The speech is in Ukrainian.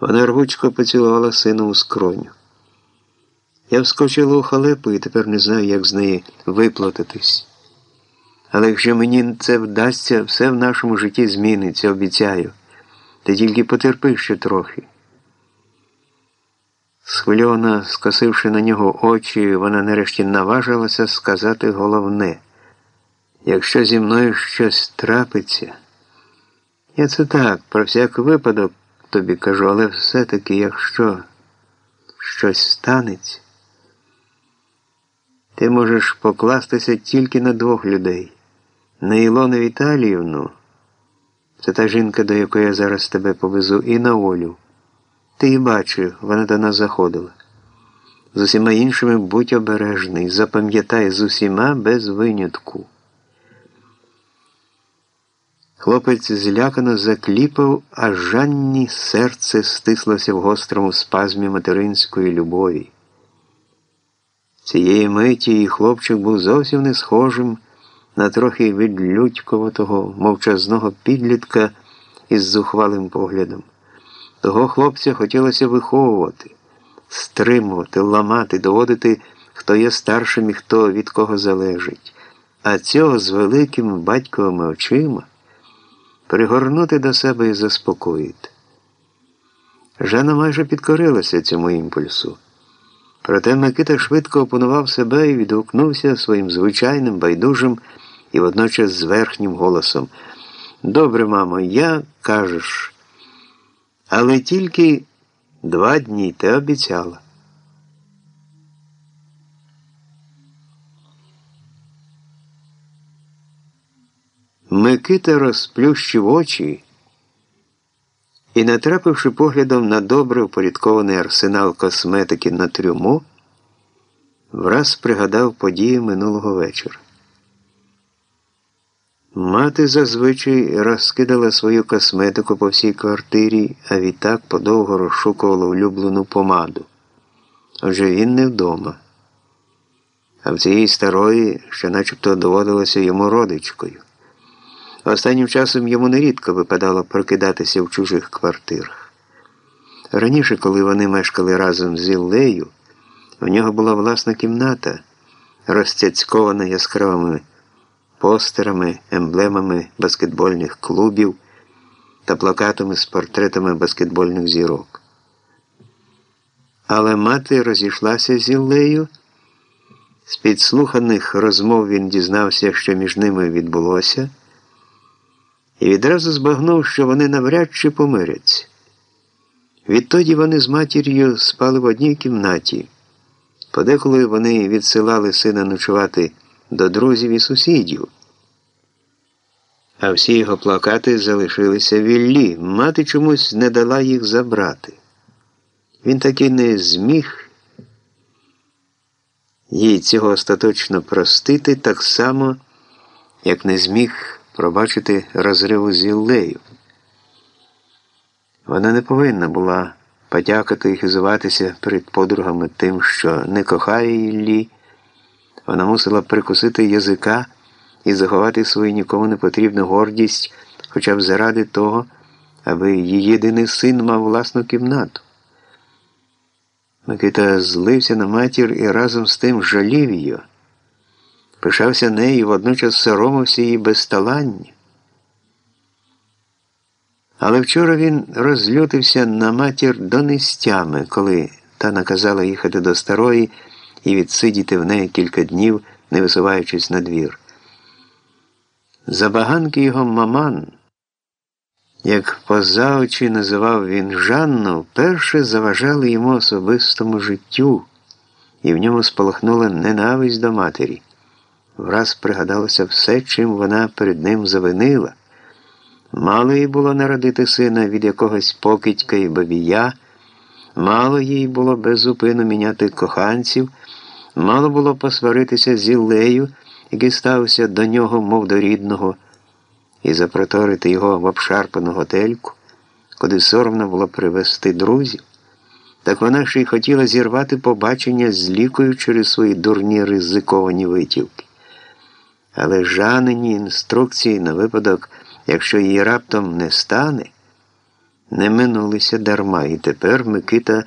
Вона рвучко поцілувала сина у скроню. Я вскочила у халепу і тепер не знаю, як з неї виплатитись. Але якщо мені це вдасться, все в нашому житті зміниться, обіцяю. Ти тільки потерпи ще трохи. Схвильовано скосивши на нього очі, вона нарешті наважилася сказати головне. Якщо зі мною щось трапиться, я це так, про всяк випадок тобі кажу, але все-таки, якщо щось станеться, ти можеш покластися тільки на двох людей. На Ілону Віталіївну, це та жінка, до якої я зараз тебе повезу, і на Олю. Ти її бачив, вона до нас заходила. З усіма іншими будь обережний, запам'ятай з усіма без винятку. Хлопець злякано закліпав, а Жанні серце стислося в гострому спазмі материнської любові. Цієї миті і хлопчик був зовсім не схожим на трохи відлюдьковатого, мовчазного підлітка із зухвалим поглядом. Того хлопця хотілося виховувати, стримувати, ламати, доводити, хто є старшим і хто від кого залежить, а цього з великими батьковими очима пригорнути до себе і заспокоїти. Жана майже підкорилася цьому імпульсу. Проте Микита швидко опанував себе і відгукнувся своїм звичайним, байдужим і водночас з верхнім голосом. Добре, мамо, я кажеш, але тільки два дні ти обіцяла. Микита розплющив очі і, натрапивши поглядом на добре упорядкований арсенал косметики на трюму, враз пригадав події минулого вечора. Мати зазвичай розкидала свою косметику по всій квартирі, а відтак подовго розшукувала улюблену помаду. Отже він не вдома. А в цієї старої, що начебто доводилося йому родичкою. Останнім часом йому нерідко випадало прокидатися в чужих квартирах. Раніше, коли вони мешкали разом з Іллею, у нього була власна кімната, розцяцькована яскравими постерами, емблемами баскетбольних клубів та плакатами з портретами баскетбольних зірок. Але мати розійшлася з Іллею. З підслуханих розмов він дізнався, що між ними відбулося і відразу збагнув, що вони навряд чи помиряться. Відтоді вони з матір'ю спали в одній кімнаті. Подеколи вони відсилали сина ночувати до друзів і сусідів. А всі його плакати залишилися в Іллі. Мати чомусь не дала їх забрати. Він таки не зміг їй цього остаточно простити так само, як не зміг пробачити розриву з Іллею. Вона не повинна була подякати і хизуватися перед подругами тим, що не кохає Іллі. Вона мусила прикусити язика і заховати свою нікому не потрібну гордість, хоча б заради того, аби її єдиний син мав власну кімнату. Микита злився на матір і разом з тим жалів її пишався нею водночас соромився її безталання. Але вчора він розлютився на матір до нестями, коли та наказала їхати до старої і відсидіти в неї кілька днів, не висуваючись на двір. Забаганки його маман, як поза очі називав він Жанну, вперше заважали йому особистому життю, і в ньому спалахнула ненависть до матері. Враз пригадалося все, чим вона перед ним завинила. Мало їй було народити сина від якогось покидька і бабія, мало їй було безупину міняти коханців, мало було посваритися з Іллею, який стався до нього, мов до рідного, і запроторити його в обшарпану готельку, куди соромно було привезти друзів. Так вона ще й хотіла зірвати побачення з лікою через свої дурні ризиковані витівки. Але жанені інструкції на випадок, якщо її раптом не стане, не минулися дарма, і тепер Микита